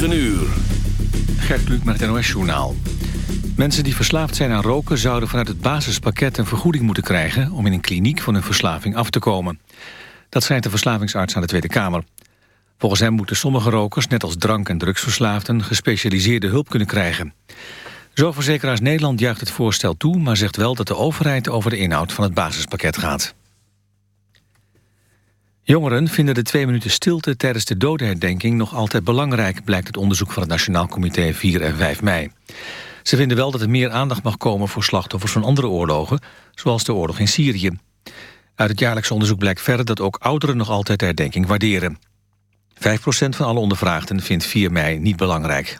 9 uur. Gert Kluk met het NOS-journaal. Mensen die verslaafd zijn aan roken zouden vanuit het basispakket een vergoeding moeten krijgen om in een kliniek van hun verslaving af te komen. Dat schrijft de verslavingsarts aan de Tweede Kamer. Volgens hem moeten sommige rokers, net als drank- en drugsverslaafden, gespecialiseerde hulp kunnen krijgen. Zorgverzekeraars Nederland juicht het voorstel toe, maar zegt wel dat de overheid over de inhoud van het basispakket gaat. Jongeren vinden de twee minuten stilte tijdens de dodenherdenking nog altijd belangrijk, blijkt het onderzoek van het Nationaal Comité 4 en 5 mei. Ze vinden wel dat er meer aandacht mag komen voor slachtoffers van andere oorlogen, zoals de oorlog in Syrië. Uit het jaarlijkse onderzoek blijkt verder dat ook ouderen nog altijd de herdenking waarderen. 5% van alle ondervraagden vindt 4 mei niet belangrijk.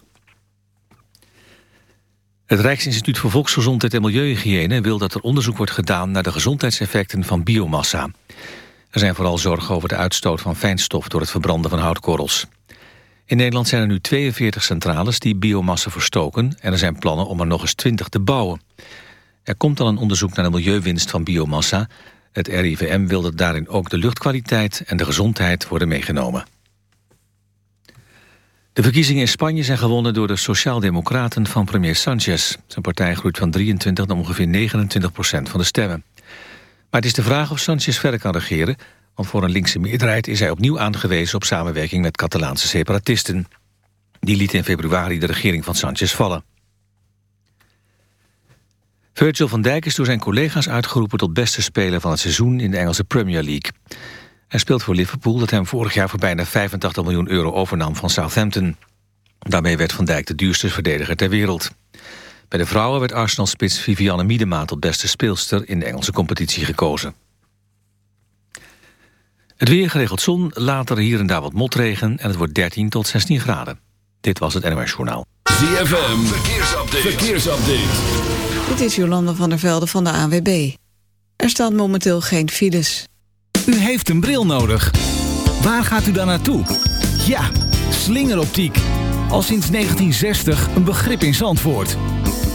Het Rijksinstituut voor Volksgezondheid en Milieuhygiëne wil dat er onderzoek wordt gedaan naar de gezondheidseffecten van biomassa. Er zijn vooral zorgen over de uitstoot van fijnstof door het verbranden van houtkorrels. In Nederland zijn er nu 42 centrales die biomassa verstoken... en er zijn plannen om er nog eens 20 te bouwen. Er komt al een onderzoek naar de milieuwinst van biomassa. Het RIVM wil dat daarin ook de luchtkwaliteit en de gezondheid worden meegenomen. De verkiezingen in Spanje zijn gewonnen door de Sociaaldemocraten van premier Sanchez. Zijn partij groeit van 23 naar ongeveer 29 procent van de stemmen. Maar het is de vraag of Sanchez verder kan regeren... want voor een linkse meerderheid is hij opnieuw aangewezen... op samenwerking met Catalaanse separatisten. Die lieten in februari de regering van Sanchez vallen. Virgil van Dijk is door zijn collega's uitgeroepen... tot beste speler van het seizoen in de Engelse Premier League. Hij speelt voor Liverpool dat hem vorig jaar voor bijna 85 miljoen euro overnam van Southampton. Daarmee werd Van Dijk de duurste verdediger ter wereld. Bij de vrouwen werd Arsenal-spits Vivianne Miedema tot beste speelster in de Engelse competitie gekozen. Het weer geregeld zon, later hier en daar wat motregen... en het wordt 13 tot 16 graden. Dit was het NOS Journaal. ZFM, verkeersupdate. verkeersupdate. Dit is Jolanda van der Velde van de ANWB. Er staan momenteel geen files. U heeft een bril nodig. Waar gaat u dan naartoe? Ja, slingeroptiek. Al sinds 1960 een begrip in Zandvoort.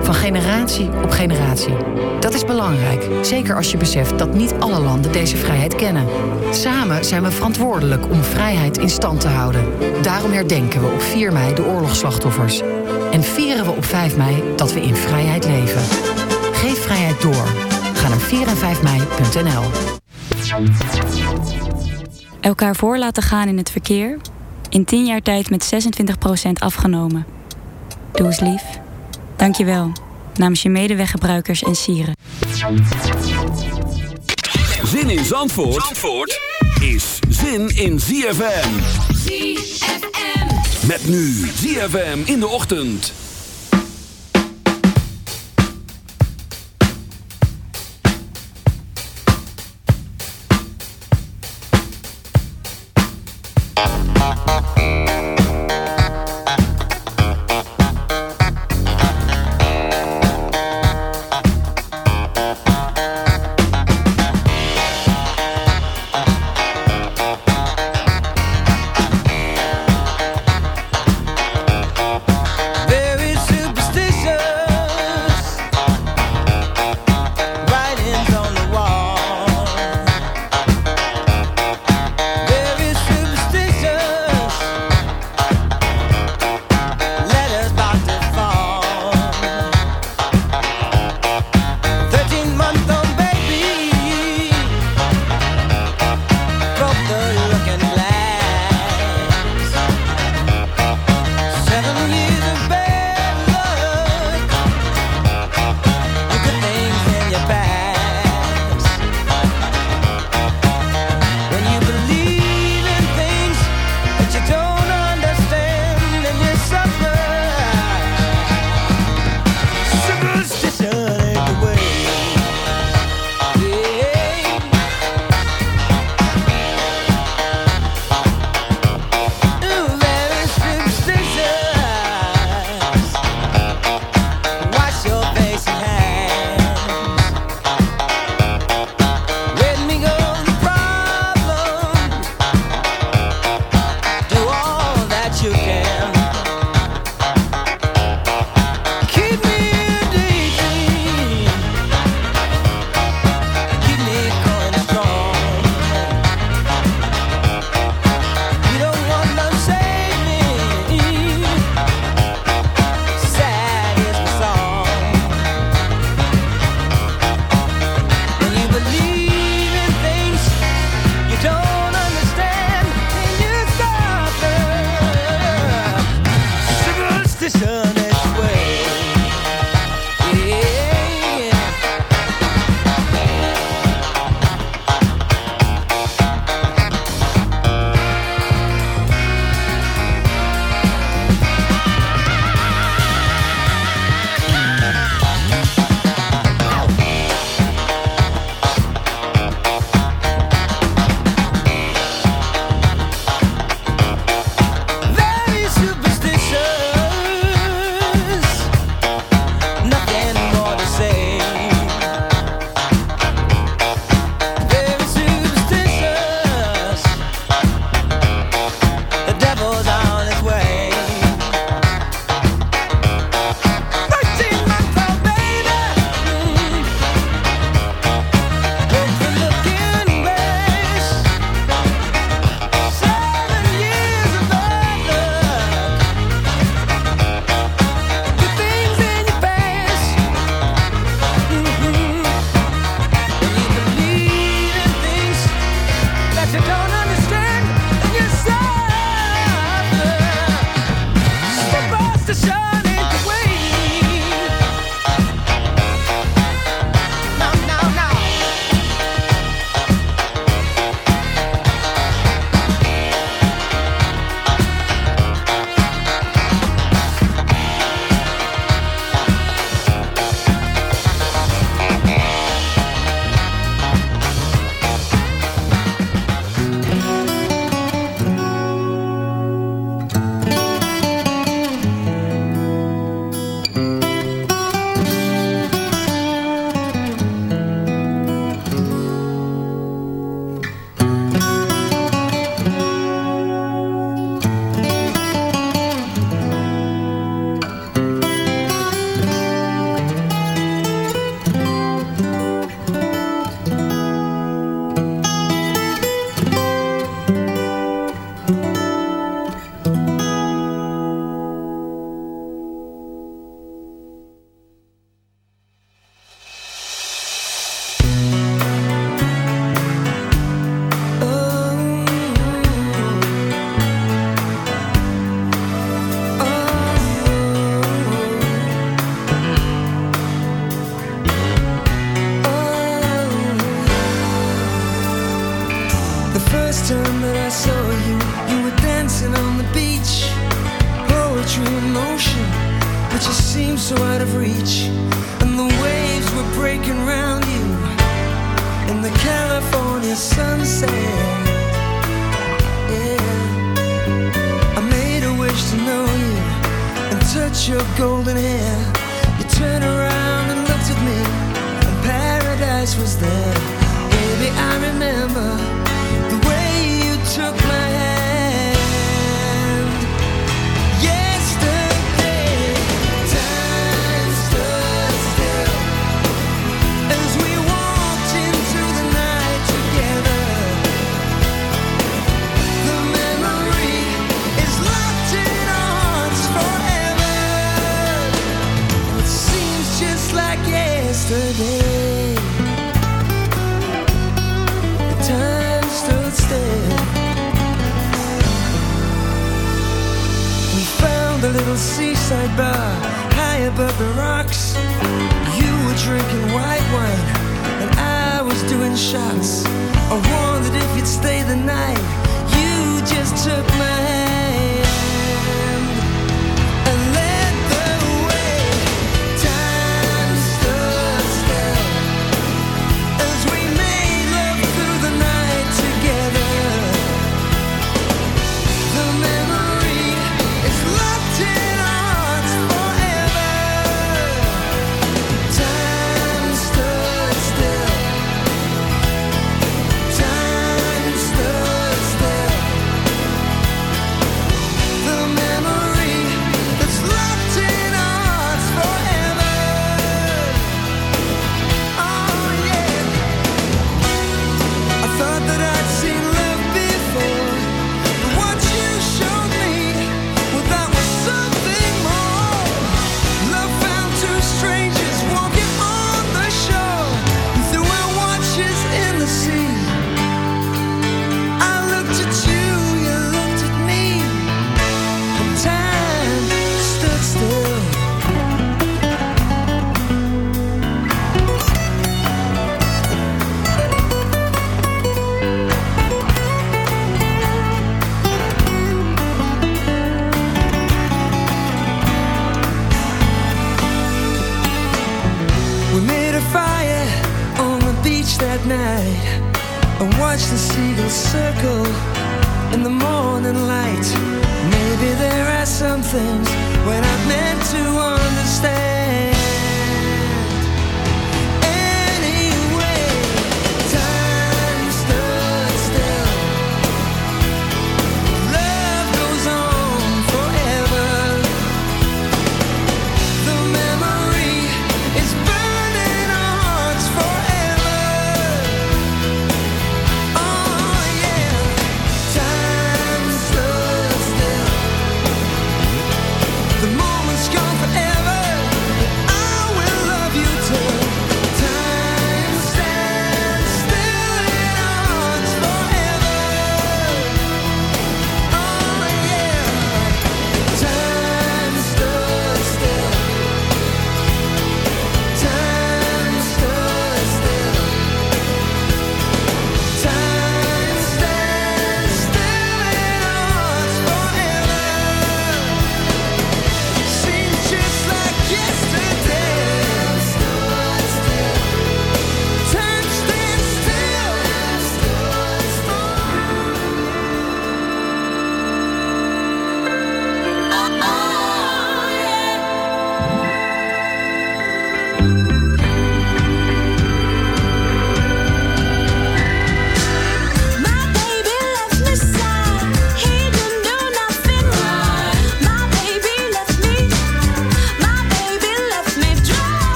Van generatie op generatie. Dat is belangrijk, zeker als je beseft dat niet alle landen deze vrijheid kennen. Samen zijn we verantwoordelijk om vrijheid in stand te houden. Daarom herdenken we op 4 mei de oorlogsslachtoffers. En vieren we op 5 mei dat we in vrijheid leven. Geef vrijheid door. Ga naar 4 en 5 mei.nl. Elkaar voor laten gaan in het verkeer. In 10 jaar tijd met 26% afgenomen. Doe eens lief. Dankjewel. Namens je medeweggebruikers en sieren. Zin in Zandvoort, Zandvoort is zin in ZFM. ZFM. Met nu ZFM in de ochtend.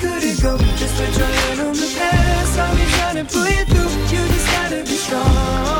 could it go? Just put your hand on the pedal, so we trying to pull you through. You just gotta be strong.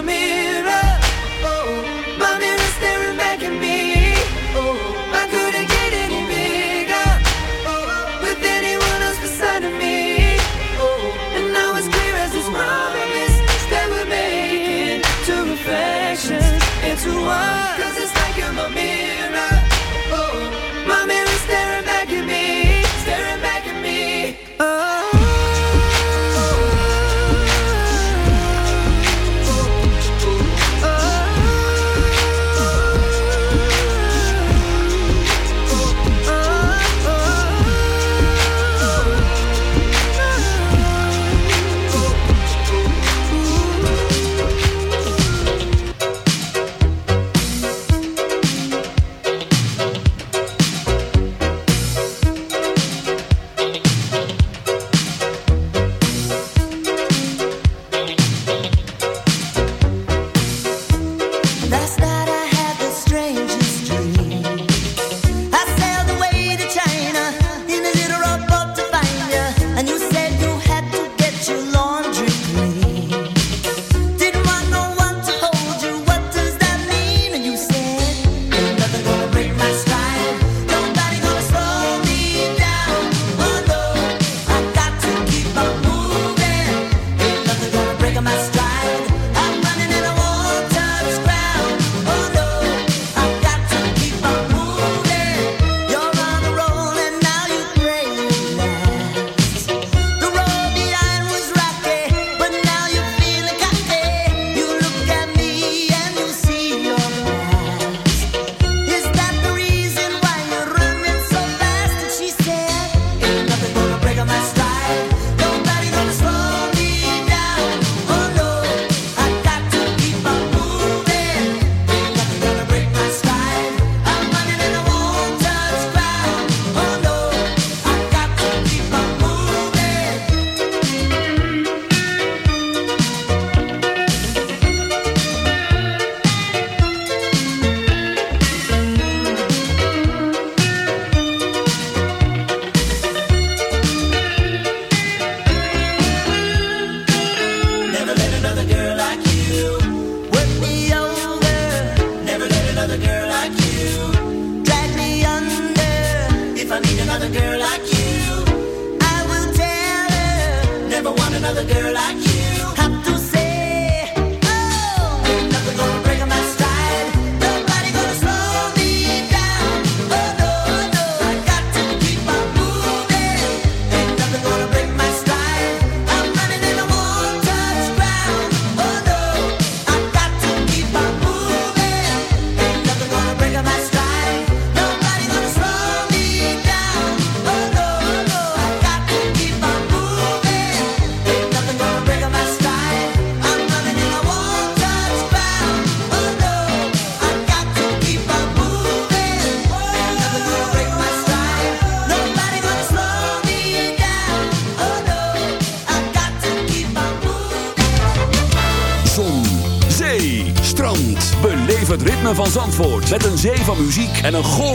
me.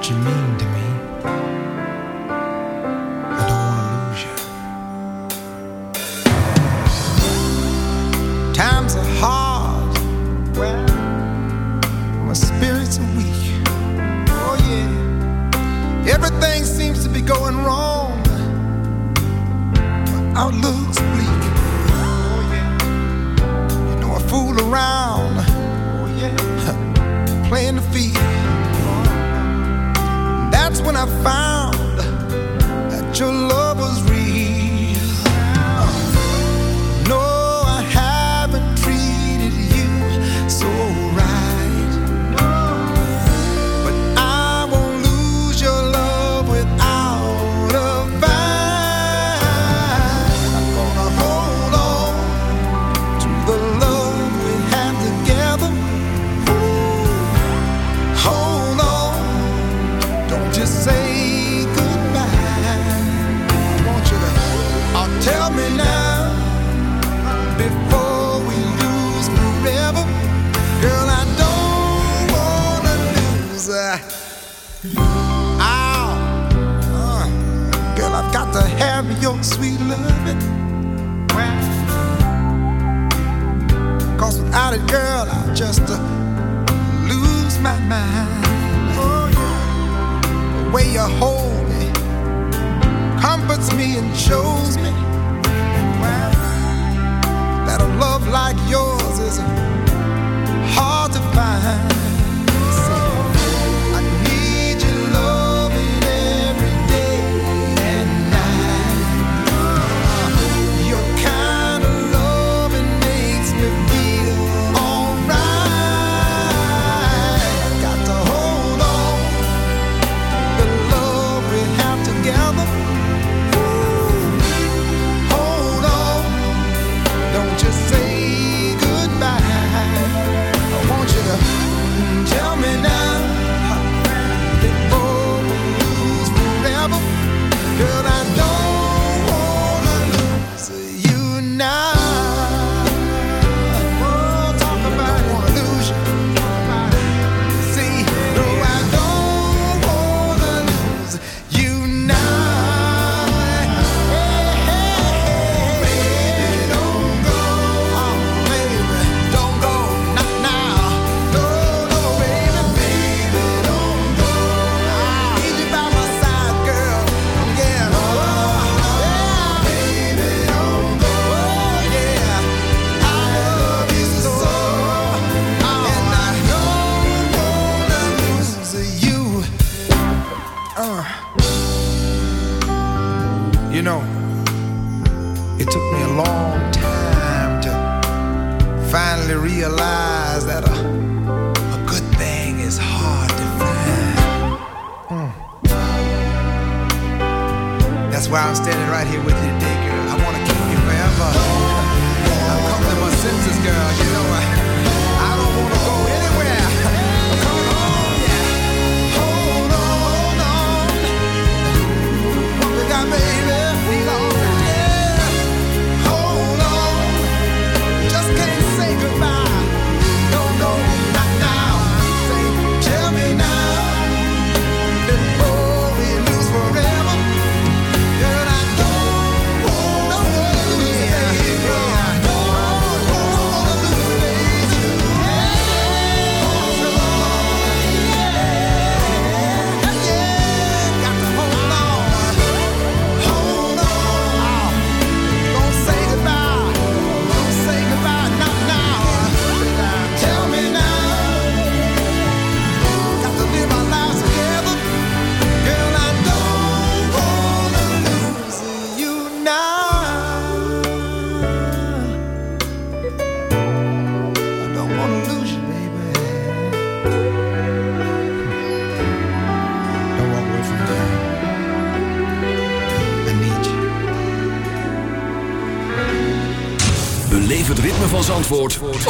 致命。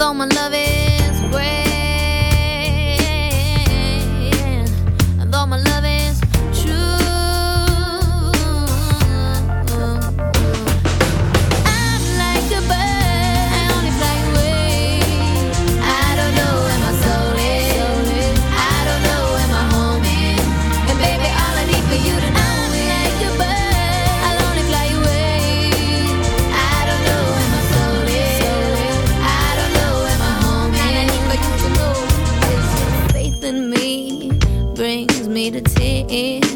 all my it. is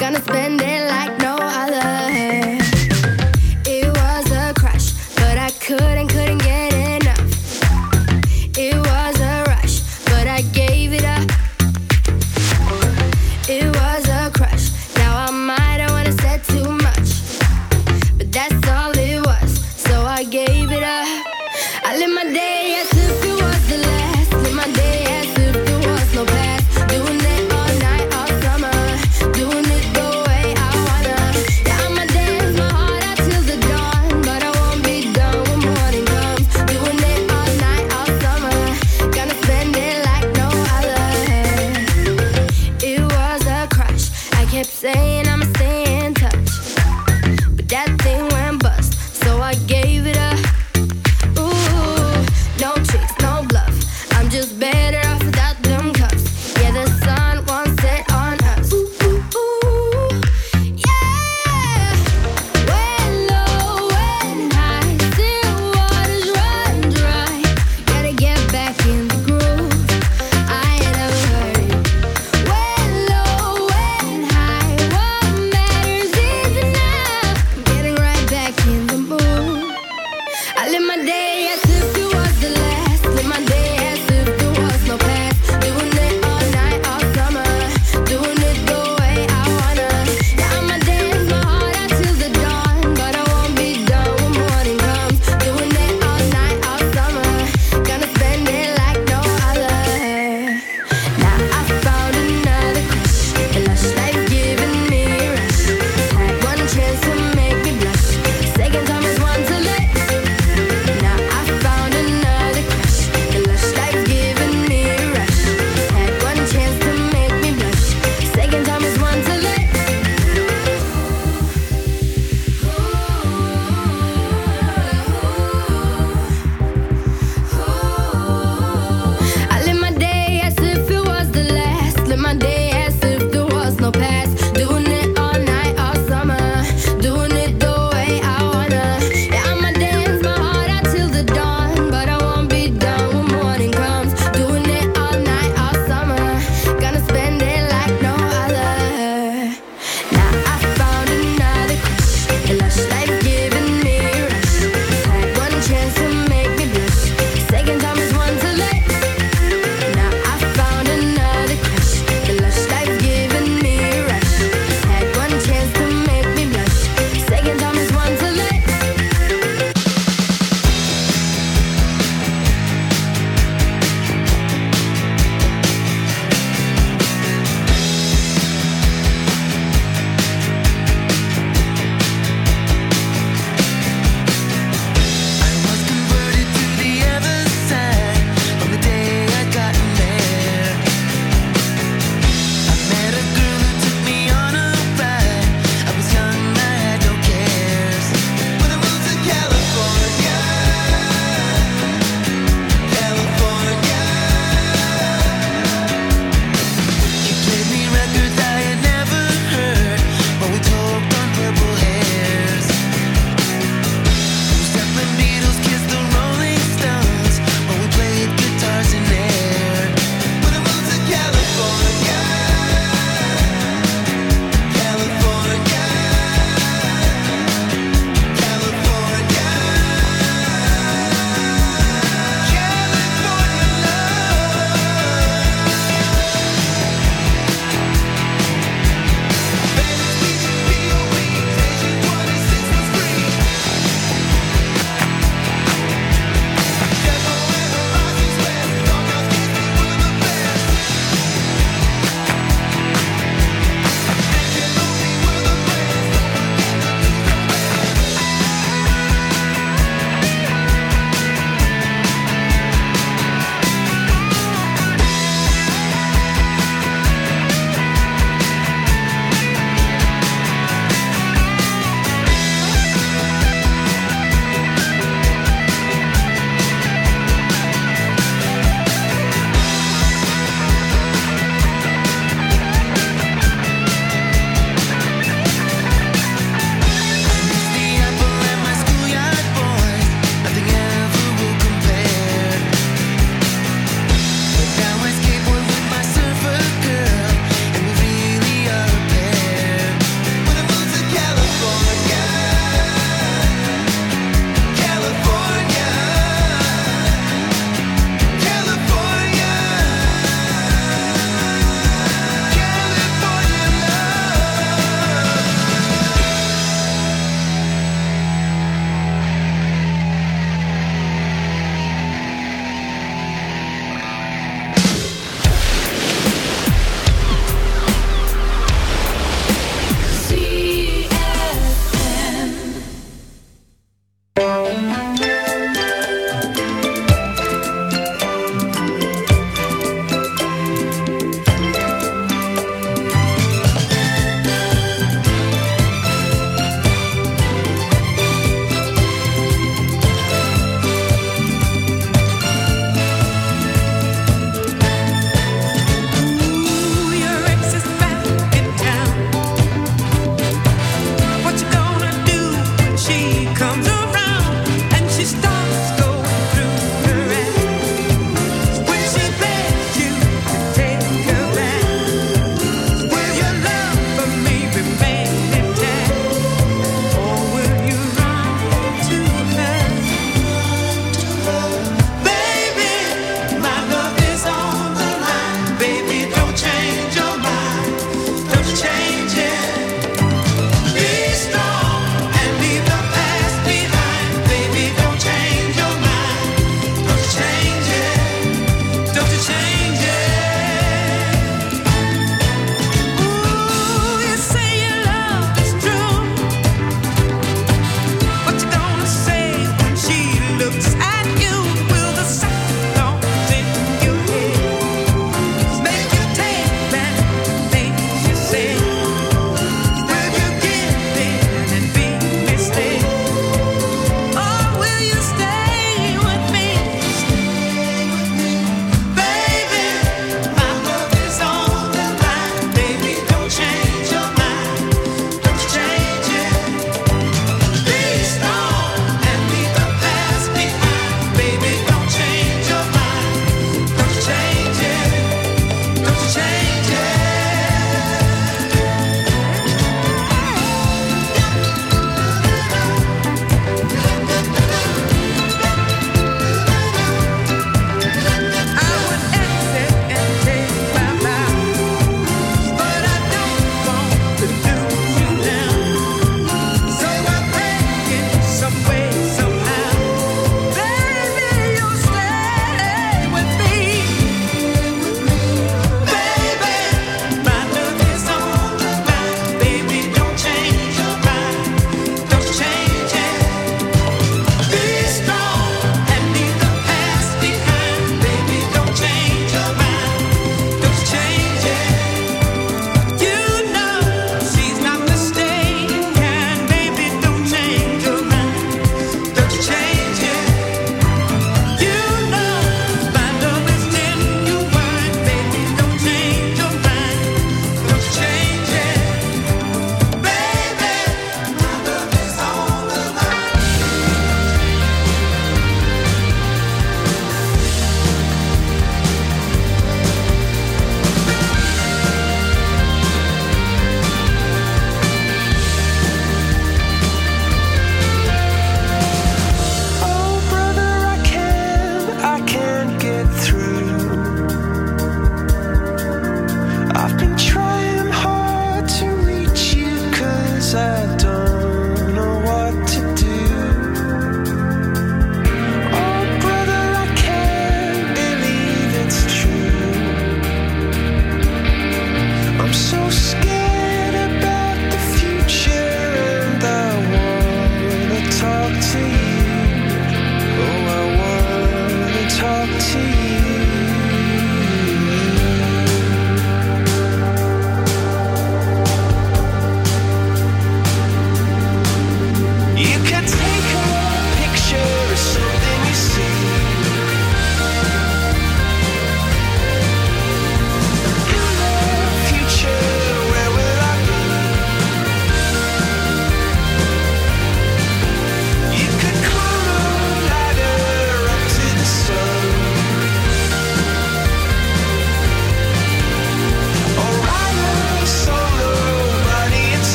Gonna spend it like no